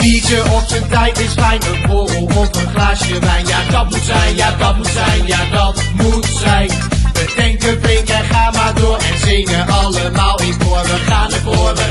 biertje op zijn tijd is fijn. Een borrel of een glaasje wijn. Ja, dat moet zijn, ja, dat moet zijn, ja, dat moet zijn. We denken pink en ga maar door en zingen allemaal in koor. We gaan ervoor, we